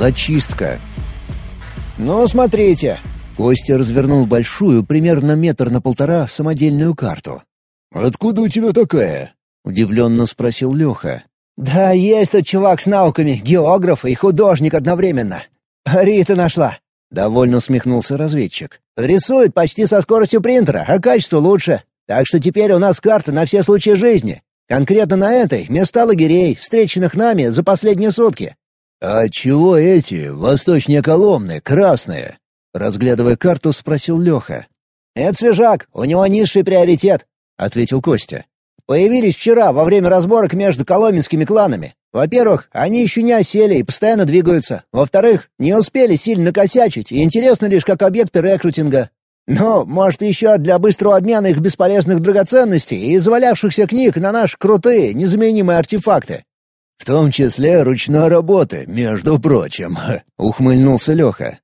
Зачистка. «Ну, смотрите!» Костя развернул большую, примерно метр на полтора, самодельную карту. «Откуда у тебя такая?» — удивленно спросил Леха. «Да есть тут чувак с науками, географ и художник одновременно. Рита нашла». Довольно усмехнулся разведчик. «Рисует почти со скоростью принтера, а качество лучше. Так что теперь у нас карта на все случаи жизни. Конкретно на этой — места лагерей, встреченных нами за последние сутки». «А чего эти, восточнее Коломны, красные?» Разглядывая карту, спросил Леха. «Это свежак, у него низший приоритет», — ответил Костя. «Появились вчера во время разборок между коломенскими кланами. Во-первых, они еще не осели и постоянно двигаются. Во-вторых, не успели сильно накосячить и интересны лишь как объекты рекрутинга. Но, может, еще для быстрого обмена их бесполезных драгоценностей и завалявшихся книг на наши крутые, незаменимые артефакты». «В том числе ручной работы, между прочим», — ухмыльнулся Леха.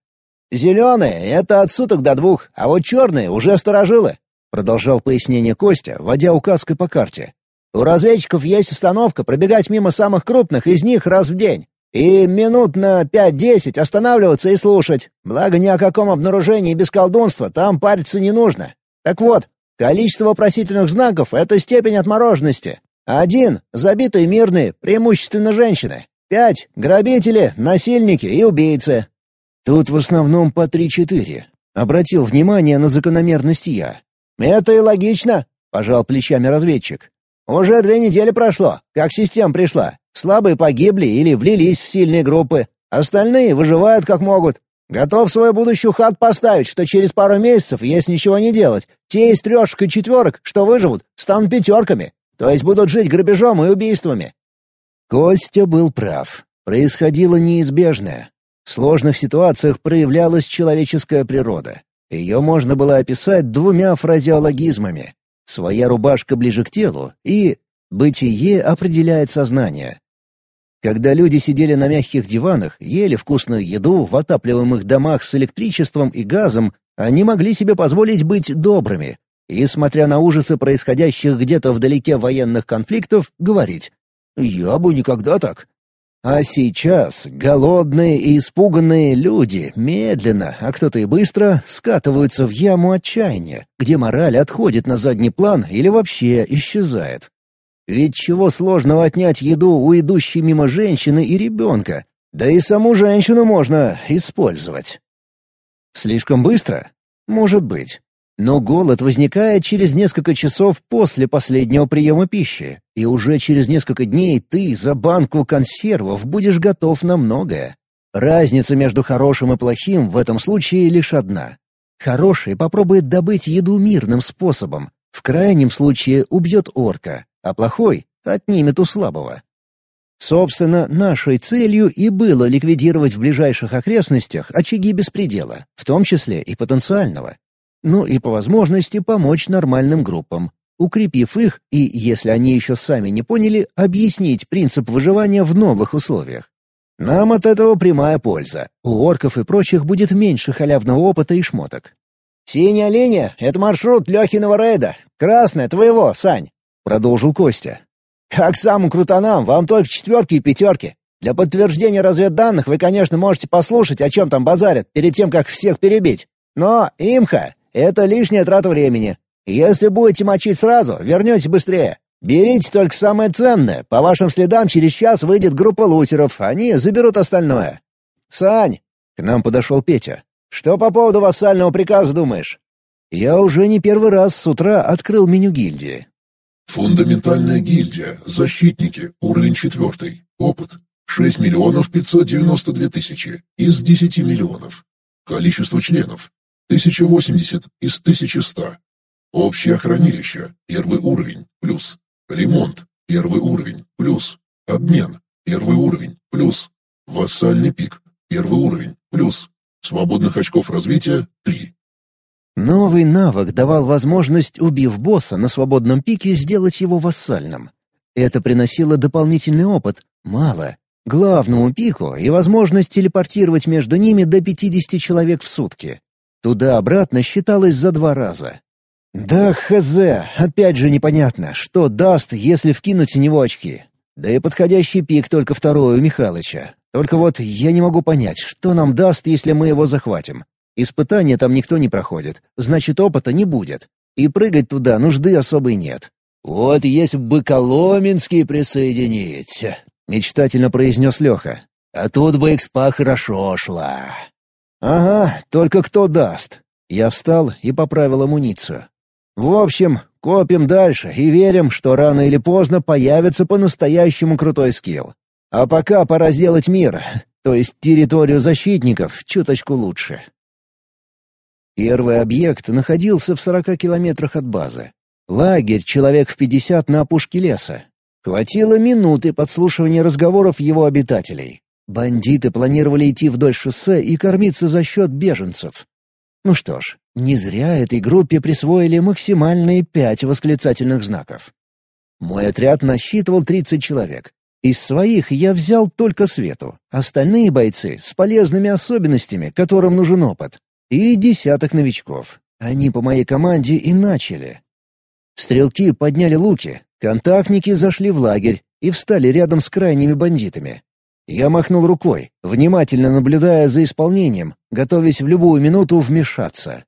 «Зеленые — это от суток до двух, а вот черные уже сторожилы», — продолжал пояснение Костя, водя указкой по карте. «У разведчиков есть установка пробегать мимо самых крупных из них раз в день. И минут на пять-десять останавливаться и слушать. Благо ни о каком обнаружении без колдунства там париться не нужно. Так вот, количество вопросительных знаков — это степень отмороженности. Один — забитые мирные, преимущественно женщины. Пять — грабители, насильники и убийцы. Тут в основном по три-четыре. Обратил внимание на закономерность я. «Это и логично», — пожал плечами разведчик. «Уже две недели прошло, как система пришла. Слабые погибли или влились в сильные группы. Остальные выживают как могут. Готов свою будущую хат поставить, что через пару месяцев, если ничего не делать, те из трешек и четверок, что выживут, станут пятерками. То есть будут жить грабежом и убийствами». Костя был прав. Происходило неизбежное. В сложных ситуациях проявлялась человеческая природа. Ее можно было описать двумя фразеологизмами. «Своя рубашка ближе к телу» и «бытие определяет сознание». Когда люди сидели на мягких диванах, ели вкусную еду в отапливаемых домах с электричеством и газом, они могли себе позволить быть добрыми и, смотря на ужасы происходящих где-то вдалеке военных конфликтов, говорить «Я бы никогда так». А сейчас голодные и испуганные люди медленно, а кто-то и быстро, скатываются в яму отчаяния, где мораль отходит на задний план или вообще исчезает. Ведь чего сложного отнять еду у идущей мимо женщины и ребенка? Да и саму женщину можно использовать. Слишком быстро? Может быть. Но голод возникает через несколько часов после последнего приема пищи, и уже через несколько дней ты за банку консервов будешь готов на многое. Разница между хорошим и плохим в этом случае лишь одна. Хороший попробует добыть еду мирным способом, в крайнем случае убьет орка, а плохой отнимет у слабого. Собственно, нашей целью и было ликвидировать в ближайших окрестностях очаги беспредела, в том числе и потенциального ну и по возможности помочь нормальным группам, укрепив их и, если они еще сами не поняли, объяснить принцип выживания в новых условиях. Нам от этого прямая польза. У орков и прочих будет меньше халявного опыта и шмоток. «Синяя линия — это маршрут Лехиного рейда. Красная — твоего, Сань», — продолжил Костя. «Как самым крутанам, вам только четверки и пятерки. Для подтверждения разведданных вы, конечно, можете послушать, о чем там базарят, перед тем, как всех перебить. Но имха это лишняя трата времени. Если будете мочить сразу, вернете быстрее. Берите только самое ценное. По вашим следам через час выйдет группа лутеров, они заберут остальное. Сань, к нам подошел Петя. Что по поводу вассального приказа думаешь? Я уже не первый раз с утра открыл меню гильдии. Фундаментальная гильдия. Защитники. Уровень четвертый. Опыт. 6 миллионов 592 тысячи из 10 миллионов. Количество членов 1080 из 1100. Общее хранилище, первый уровень, плюс. Ремонт, первый уровень, плюс. Обмен, первый уровень, плюс. Вассальный пик, первый уровень, плюс. Свободных очков развития — 3. Новый навык давал возможность, убив босса на свободном пике, сделать его вассальным. Это приносило дополнительный опыт, мало, главному пику и возможность телепортировать между ними до 50 человек в сутки. Туда-обратно считалось за два раза. Да хз, опять же непонятно, что даст, если вкинуть в него очки. Да и подходящий пик только второй у Михалыча. Только вот я не могу понять, что нам даст, если мы его захватим. Испытания там никто не проходит, значит, опыта не будет. И прыгать туда нужды особой нет. «Вот если бы Коломенский присоединить», — мечтательно произнес Леха. «А тут бы экспа хорошо шла». «Ага, только кто даст?» Я встал и поправил амуницию. «В общем, копим дальше и верим, что рано или поздно появится по-настоящему крутой скилл. А пока пора сделать мир, то есть территорию защитников, чуточку лучше». Первый объект находился в сорока километрах от базы. Лагерь человек в пятьдесят на опушке леса. Хватило минуты подслушивания разговоров его обитателей. Бандиты планировали идти вдоль шоссе и кормиться за счет беженцев. Ну что ж, не зря этой группе присвоили максимальные пять восклицательных знаков. Мой отряд насчитывал 30 человек. Из своих я взял только Свету, остальные бойцы с полезными особенностями, которым нужен опыт, и десяток новичков. Они по моей команде и начали. Стрелки подняли луки, контактники зашли в лагерь и встали рядом с крайними бандитами. Я махнул рукой, внимательно наблюдая за исполнением, готовясь в любую минуту вмешаться.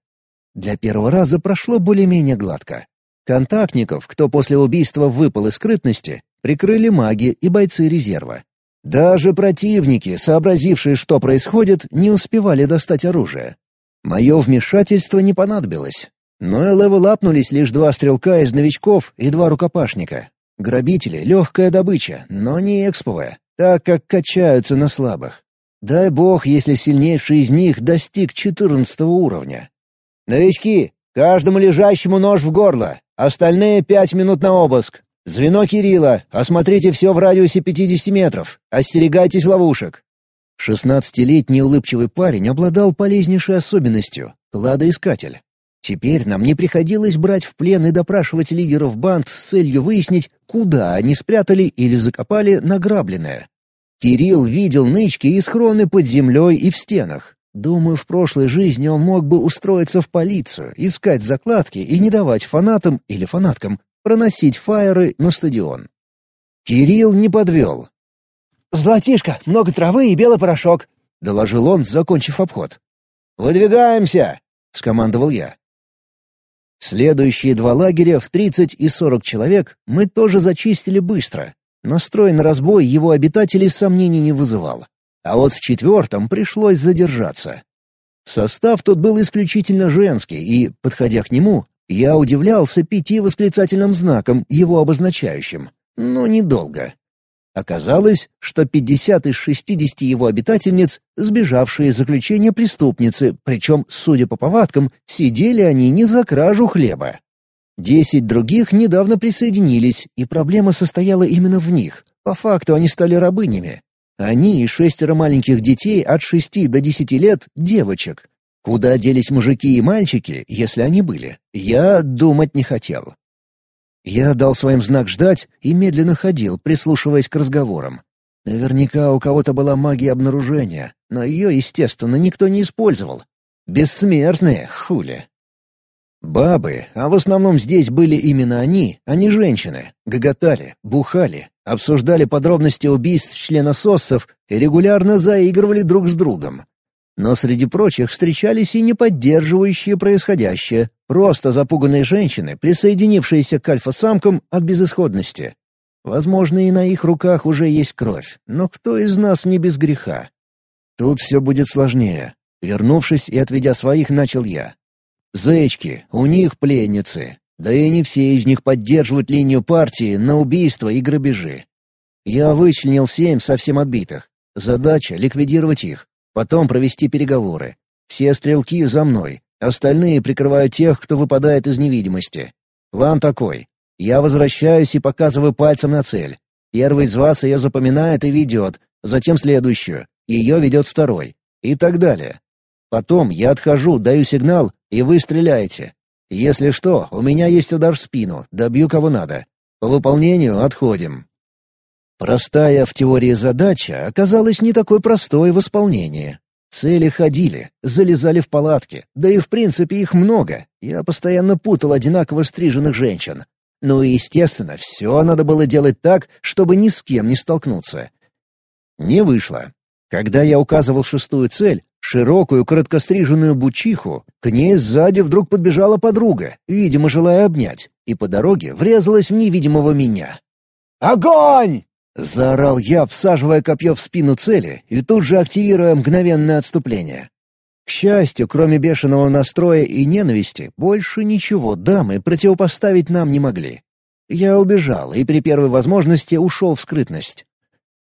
Для первого раза прошло более-менее гладко. Контактников, кто после убийства выпал из скрытности, прикрыли маги и бойцы резерва. Даже противники, сообразившие, что происходит, не успевали достать оружие. Мое вмешательство не понадобилось. Но и левелапнулись лишь два стрелка из новичков и два рукопашника. Грабители — легкая добыча, но не эксповая, так как качаются на слабых. Дай бог, если сильнейший из них достиг четырнадцатого уровня. «Новички, каждому лежащему нож в горло, остальные пять минут на обыск. Звено Кирилла, осмотрите все в радиусе пятидесяти метров, остерегайтесь ловушек». Шестнадцатилетний улыбчивый парень обладал полезнейшей особенностью — кладоискатель. Теперь нам не приходилось брать в плен и допрашивать лидеров банд с целью выяснить, куда они спрятали или закопали награбленное. Кирилл видел нычки и схроны под землей и в стенах. Думаю, в прошлой жизни он мог бы устроиться в полицию, искать закладки и не давать фанатам или фанаткам проносить фаеры на стадион. Кирилл не подвел. «Золотишко, много травы и белый порошок», — доложил он, закончив обход. «Выдвигаемся!» — скомандовал я. Следующие два лагеря в 30 и 40 человек мы тоже зачистили быстро. Настрой на разбой его обитателей сомнений не вызывал. А вот в четвертом пришлось задержаться. Состав тут был исключительно женский, и, подходя к нему, я удивлялся пяти восклицательным знаком, его обозначающим. Но недолго. Оказалось, что 50 из 60 его обитательниц — сбежавшие из заключения преступницы, причем, судя по повадкам, сидели они не за кражу хлеба. Десять других недавно присоединились, и проблема состояла именно в них. По факту они стали рабынями. Они и шестеро маленьких детей от шести до десяти лет — девочек. Куда делись мужики и мальчики, если они были, я думать не хотел. Я дал своим знак ждать и медленно ходил, прислушиваясь к разговорам. Наверняка у кого-то была магия обнаружения, но ее, естественно, никто не использовал. Бессмертные, хули. Бабы, а в основном здесь были именно они, а не женщины, гоготали, бухали, обсуждали подробности убийств членососсов и регулярно заигрывали друг с другом. Но среди прочих встречались и не поддерживающие происходящее, просто запуганные женщины, присоединившиеся к альфа-самкам от безысходности. Возможно, и на их руках уже есть кровь, но кто из нас не без греха? Тут все будет сложнее. Вернувшись и отведя своих, начал я. Зечки, у них пленницы. Да и не все из них поддерживают линию партии на убийства и грабежи. Я вычленил семь совсем отбитых. Задача — ликвидировать их. Потом провести переговоры. Все стрелки за мной. Остальные прикрывают тех, кто выпадает из невидимости. План такой. Я возвращаюсь и показываю пальцем на цель. Первый из вас ее запоминает и ведет, затем следующую. Ее ведет второй. И так далее. Потом я отхожу, даю сигнал, и вы стреляете. Если что, у меня есть удар в спину, добью кого надо. По выполнению отходим. Простая в теории задача оказалась не такой простой в исполнении. Цели ходили, залезали в палатки, да и в принципе их много. Я постоянно путал одинаково стриженных женщин. Ну и, естественно, все надо было делать так, чтобы ни с кем не столкнуться. Не вышло. Когда я указывал шестую цель, широкую короткостриженную бучиху, к ней сзади вдруг подбежала подруга, видимо, желая обнять, и по дороге врезалась в невидимого меня. «Огонь!» — заорал я, всаживая копье в спину цели и тут же активируя мгновенное отступление. К счастью, кроме бешеного настроя и ненависти, больше ничего дамы противопоставить нам не могли. Я убежал и при первой возможности ушел в скрытность.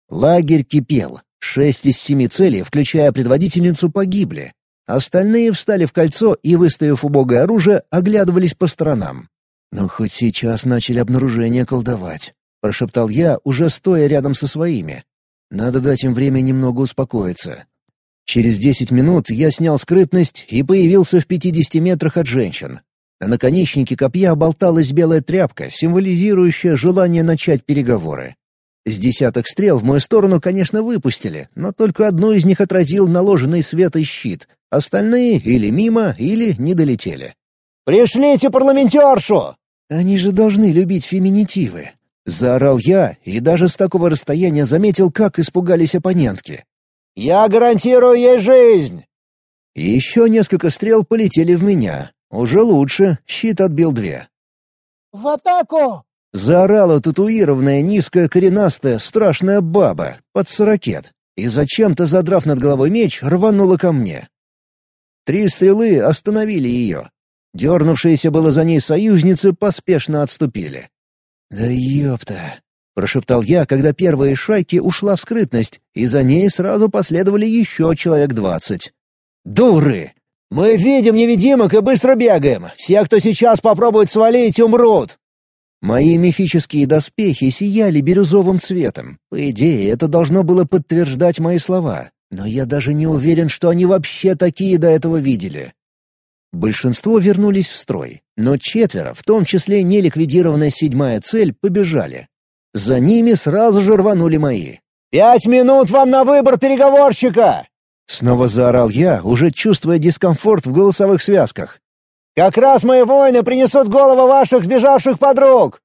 Лагерь кипел. Шесть из семи целей, включая предводительницу, погибли. Остальные встали в кольцо и, выставив убогое оружие, оглядывались по сторонам. «Ну, хоть сейчас начали обнаружение колдовать», — прошептал я, уже стоя рядом со своими. «Надо дать им время немного успокоиться». Через десять минут я снял скрытность и появился в пятидесяти метрах от женщин. На наконечнике копья болталась белая тряпка, символизирующая желание начать переговоры. С десяток стрел в мою сторону, конечно, выпустили, но только одну из них отразил наложенный светой щит. Остальные или мимо, или не долетели. «Пришлите парламентершу!» «Они же должны любить феминитивы!» Заорал я и даже с такого расстояния заметил, как испугались оппонентки. «Я гарантирую ей жизнь!» И еще несколько стрел полетели в меня. Уже лучше, щит отбил две. «В атаку!» Заорала татуированная, низкая, коренастая, страшная баба, под сорокет, и зачем-то, задрав над головой меч, рванула ко мне. Три стрелы остановили ее. Дернувшиеся было за ней союзницы поспешно отступили. «Да ёпта!» — прошептал я, когда первая шайки ушла в скрытность, и за ней сразу последовали еще человек двадцать. «Дуры!» «Мы видим невидимок и быстро бегаем. Все, кто сейчас попробует свалить, умрут!» Мои мифические доспехи сияли бирюзовым цветом. По идее, это должно было подтверждать мои слова, но я даже не уверен, что они вообще такие до этого видели. Большинство вернулись в строй, но четверо, в том числе неликвидированная седьмая цель, побежали. За ними сразу же рванули мои. «Пять минут вам на выбор переговорщика!» Снова заорал я, уже чувствуя дискомфорт в голосовых связках. Как раз мои воины принесут головы ваших сбежавших подруг!»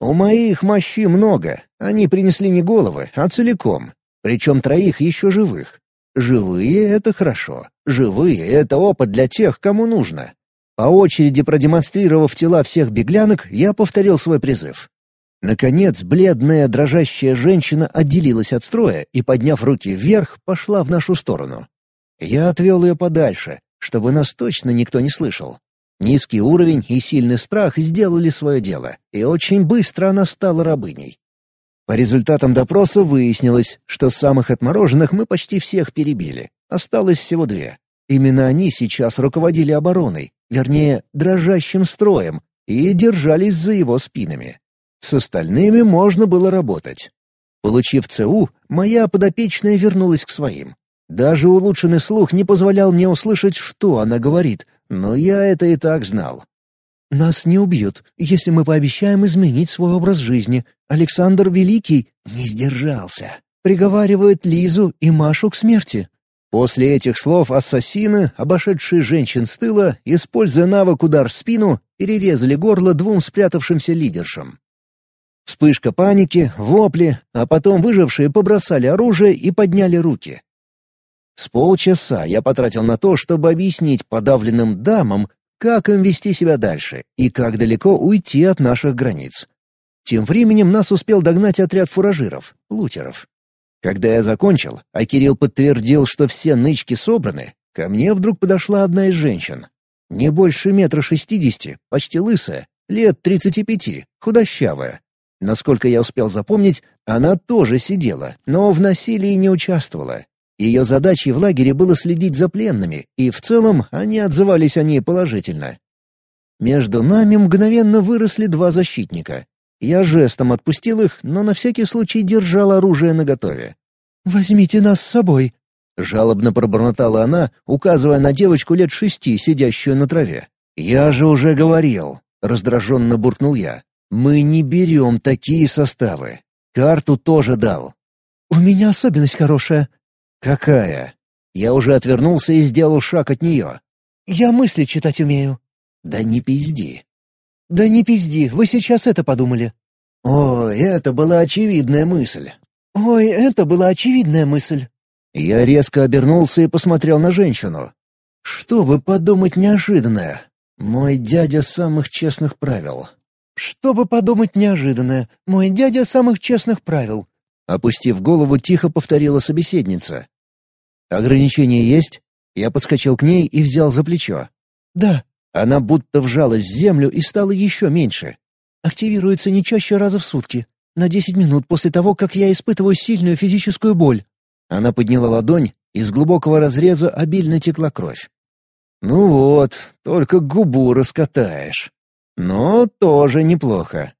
«У моих мощи много. Они принесли не головы, а целиком. Причем троих еще живых. Живые — это хорошо. Живые — это опыт для тех, кому нужно. По очереди продемонстрировав тела всех беглянок, я повторил свой призыв. Наконец, бледная, дрожащая женщина отделилась от строя и, подняв руки вверх, пошла в нашу сторону. Я отвел ее подальше, чтобы нас точно никто не слышал. Низкий уровень и сильный страх сделали свое дело, и очень быстро она стала рабыней. По результатам допроса выяснилось, что самых отмороженных мы почти всех перебили. Осталось всего две. Именно они сейчас руководили обороной, вернее, дрожащим строем, и держались за его спинами. С остальными можно было работать. Получив ЦУ, моя подопечная вернулась к своим. Даже улучшенный слух не позволял мне услышать, что она говорит, но я это и так знал. «Нас не убьют, если мы пообещаем изменить свой образ жизни. Александр Великий не сдержался. Приговаривает Лизу и Машу к смерти». После этих слов ассасины, обошедшие женщин с тыла, используя навык удар в спину, перерезали горло двум спрятавшимся лидершам. Вспышка паники, вопли, а потом выжившие побросали оружие и подняли руки. С полчаса я потратил на то, чтобы объяснить подавленным дамам, как им вести себя дальше и как далеко уйти от наших границ. Тем временем нас успел догнать отряд фуражиров, лутеров. Когда я закончил, а Кирилл подтвердил, что все нычки собраны, ко мне вдруг подошла одна из женщин. Не больше метра шестидесяти, почти лысая, лет тридцати пяти, худощавая. Насколько я успел запомнить, она тоже сидела, но в насилии не участвовала, ее задачей в лагере было следить за пленными, и в целом они отзывались о ней положительно. Между нами мгновенно выросли два защитника. Я жестом отпустил их, но на всякий случай держал оружие наготове. «Возьмите нас с собой», — жалобно пробормотала она, указывая на девочку лет шести, сидящую на траве. «Я же уже говорил», — раздраженно буркнул я. «Мы не берем такие составы. Карту тоже дал». «У меня особенность хорошая», «Какая?» Я уже отвернулся и сделал шаг от нее. «Я мысли читать умею». «Да не пизди». «Да не пизди, вы сейчас это подумали». «Ой, это была очевидная мысль». «Ой, это была очевидная мысль». Я резко обернулся и посмотрел на женщину. Что бы подумать неожиданное? Мой дядя самых честных правил. Что бы подумать неожиданное? Мой дядя самых честных правил. Опустив голову, тихо повторила собеседница. «Ограничения есть?» Я подскочил к ней и взял за плечо. «Да». Она будто вжалась в землю и стала еще меньше. «Активируется не чаще раза в сутки. На десять минут после того, как я испытываю сильную физическую боль». Она подняла ладонь, из глубокого разреза обильно текла кровь. «Ну вот, только губу раскатаешь. Но тоже неплохо».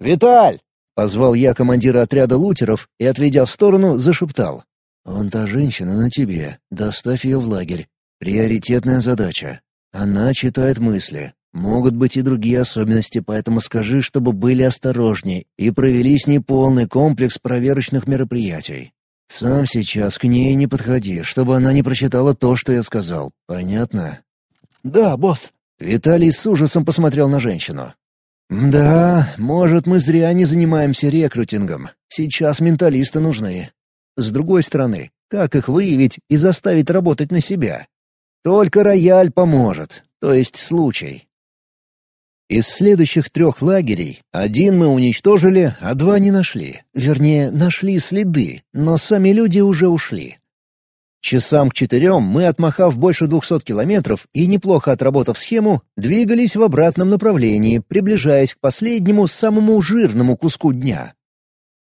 «Виталь!» — позвал я командира отряда лутеров и, отведя в сторону, зашептал. «Вон та женщина на тебе. Доставь ее в лагерь. Приоритетная задача. Она читает мысли. Могут быть и другие особенности, поэтому скажи, чтобы были осторожнее и провели с ней полный комплекс проверочных мероприятий. Сам сейчас к ней не подходи, чтобы она не прочитала то, что я сказал. Понятно?» «Да, босс». Виталий с ужасом посмотрел на женщину. «Да, может, мы зря не занимаемся рекрутингом. Сейчас менталисты нужны. С другой стороны, как их выявить и заставить работать на себя? Только рояль поможет, то есть случай. Из следующих трех лагерей один мы уничтожили, а два не нашли. Вернее, нашли следы, но сами люди уже ушли. Часам к четырем мы, отмахав больше двухсот километров и неплохо отработав схему, двигались в обратном направлении, приближаясь к последнему, самому жирному куску дня.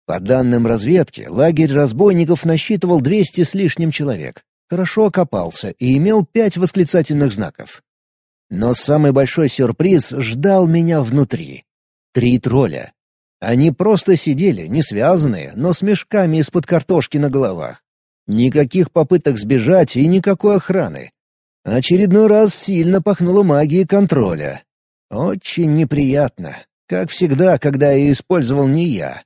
По данным разведки, лагерь разбойников насчитывал 200 с лишним человек. Хорошо окопался и имел пять восклицательных знаков. Но самый большой сюрприз ждал меня внутри. Три тролля. Они просто сидели, не связанные, но с мешками из-под картошки на головах. Никаких попыток сбежать и никакой охраны. Очередной раз сильно пахнуло магией контроля. Очень неприятно. Как всегда, когда ее использовал не я.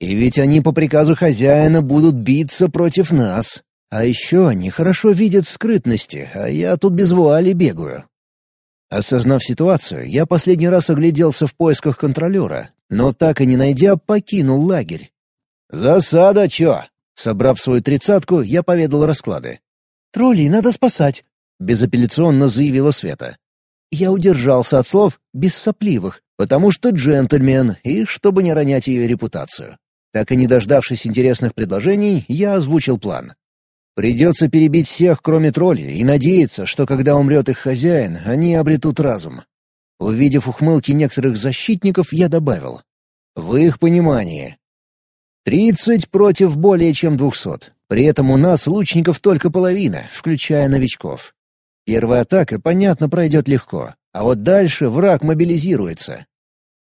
И ведь они по приказу хозяина будут биться против нас. А еще они хорошо видят скрытности, а я тут без вуали бегаю. Осознав ситуацию, я последний раз огляделся в поисках контролера, но так и не найдя, покинул лагерь. «Засада, чё?» Собрав свою тридцатку, я поведал расклады. «Троллей надо спасать», — безапелляционно заявила Света. Я удержался от слов без сопливых, потому что джентльмен, и чтобы не ронять ее репутацию. Так и не дождавшись интересных предложений, я озвучил план. Придется перебить всех, кроме троллей, и надеяться, что когда умрет их хозяин, они обретут разум. Увидев ухмылки некоторых защитников, я добавил. В их понимании. Тридцать против более чем двухсот. При этом у нас лучников только половина, включая новичков. Первая атака, понятно, пройдет легко, а вот дальше враг мобилизируется.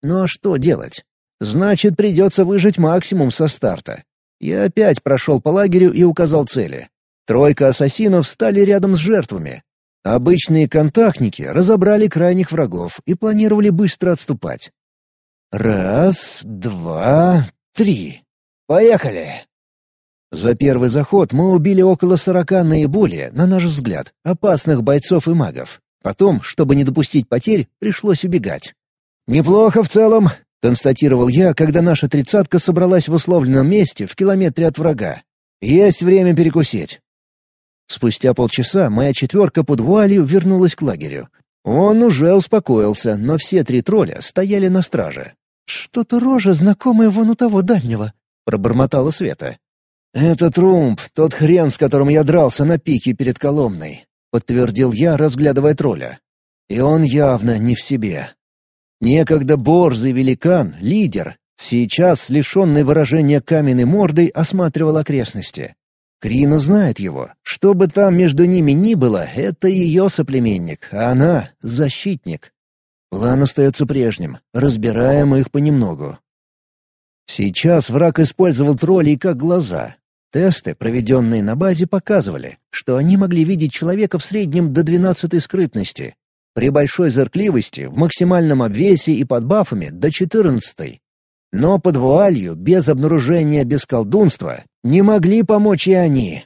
Ну а что делать? Значит, придется выжить максимум со старта. Я опять прошел по лагерю и указал цели. Тройка ассасинов стали рядом с жертвами. Обычные контактники разобрали крайних врагов и планировали быстро отступать. Раз, два, три. Поехали! За первый заход мы убили около сорока наиболее, на наш взгляд, опасных бойцов и магов. Потом, чтобы не допустить потерь, пришлось убегать. Неплохо в целом, Констатировал я, когда наша тридцатка собралась в условленном месте в километре от врага. Есть время перекусить. Спустя полчаса моя четверка под вуалью вернулась к лагерю. Он уже успокоился, но все три тролля стояли на страже. «Что-то рожа знакомая вон у того дальнего», — пробормотала Света. «Это Трумп, тот хрен, с которым я дрался на пике перед Коломной», — подтвердил я, разглядывая тролля. «И он явно не в себе. Некогда борзый великан, лидер, сейчас, лишенный выражения каменной мордой, осматривал окрестности. Крина знает его. Что бы там между ними ни было, это ее соплеменник, а она — защитник. План остается прежним, разбираем их понемногу. Сейчас враг использовал троллей как глаза. Тесты, проведенные на базе, показывали, что они могли видеть человека в среднем до двенадцатой скрытности, при большой зыркливости, в максимальном обвесе и под бафами до 14 Но под вуалью, без обнаружения, без колдунства, не могли помочь и они.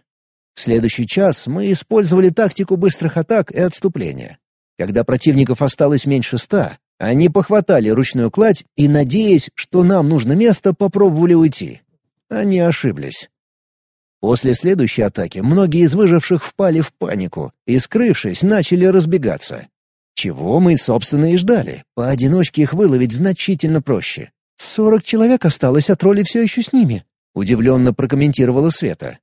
В следующий час мы использовали тактику быстрых атак и отступления. Когда противников осталось меньше ста, они похватали ручную кладь и, надеясь, что нам нужно место, попробовали уйти. Они ошиблись. После следующей атаки многие из выживших впали в панику и, скрывшись, начали разбегаться. Чего мы, собственно, и ждали. Поодиночке их выловить значительно проще. «Сорок человек осталось, а тролли все еще с ними», — удивленно прокомментировала Света.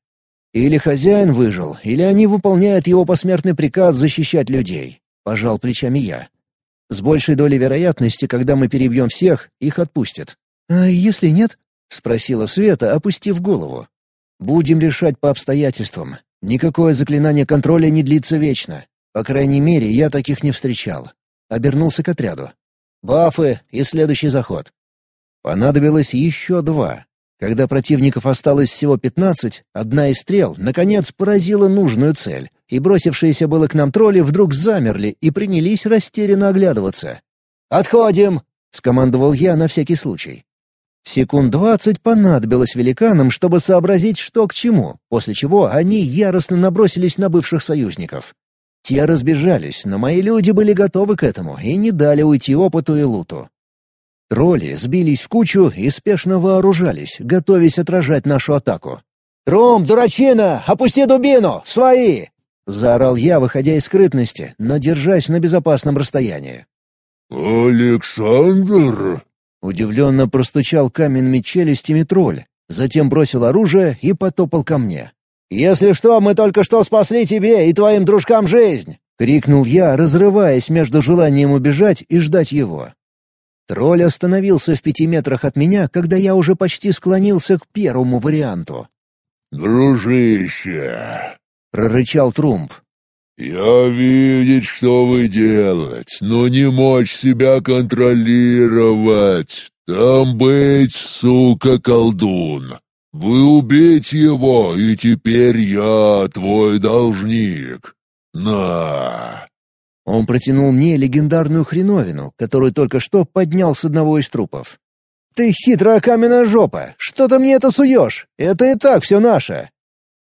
«Или хозяин выжил, или они выполняют его посмертный приказ защищать людей», — пожал плечами я. «С большей долей вероятности, когда мы перебьем всех, их отпустят». «А если нет?» — спросила Света, опустив голову. «Будем решать по обстоятельствам. Никакое заклинание контроля не длится вечно. По крайней мере, я таких не встречал. Обернулся к отряду. Бафы и следующий заход. Понадобилось еще два. Когда противников осталось всего пятнадцать, одна из стрел, наконец, поразила нужную цель, и бросившиеся было к нам тролли вдруг замерли и принялись растерянно оглядываться. «Отходим!» — скомандовал я на всякий случай. Секунд двадцать понадобилось великанам, чтобы сообразить, что к чему, после чего они яростно набросились на бывших союзников. Те разбежались, но мои люди были готовы к этому и не дали уйти опыту и луту. Тролли сбились в кучу и спешно вооружались, готовясь отражать нашу атаку. «Трум, дурачина! Опусти дубину! Свои!» — заорал я, выходя из скрытности, но держась на безопасном расстоянии. «Александр!» — удивленно простучал каменными челюстями тролль, затем бросил оружие и потопал ко мне. «Если что, мы только что спасли тебе и твоим дружкам жизнь!» — крикнул я, разрываясь между желанием убежать и ждать его. Тролль остановился в пяти метрах от меня, когда я уже почти склонился к первому варианту. «Дружище!» — прорычал Трумп. «Я видеть, что вы делать, но не мочь себя контролировать. Там быть, сука, колдун. Вы убить его, и теперь я твой должник. На!» Он протянул мне легендарную хреновину, которую только что поднял с одного из трупов. «Ты хитрая каменная жопа! Что ты мне это суешь? Это и так все наше!»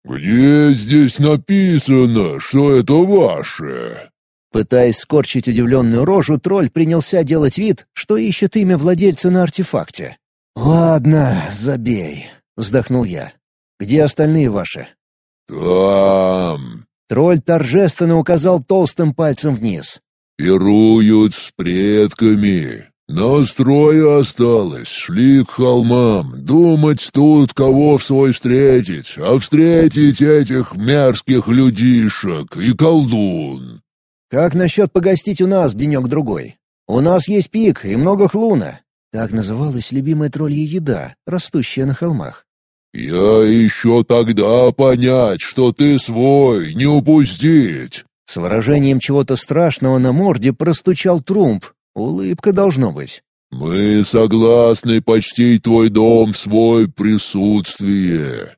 «Где здесь написано, что это ваше?» Пытаясь скорчить удивленную рожу, тролль принялся делать вид, что ищет имя владельца на артефакте. «Ладно, забей. — вздохнул я. «Где остальные ваши?» «Там...» Тролль торжественно указал толстым пальцем вниз. «Пируют с предками. Настрое осталось, шли к холмам. Думать тут, кого в свой встретить, а встретить этих мерзких людишек и колдун». «Как насчет погостить у нас денек-другой? У нас есть пик и много хлуна. Так называлась любимая троллья еда, растущая на холмах. «Я еще тогда понять, что ты свой, не упустить!» С выражением чего-то страшного на морде простучал Трумп. Улыбка должно быть. «Мы согласны почтить твой дом в свой присутствие.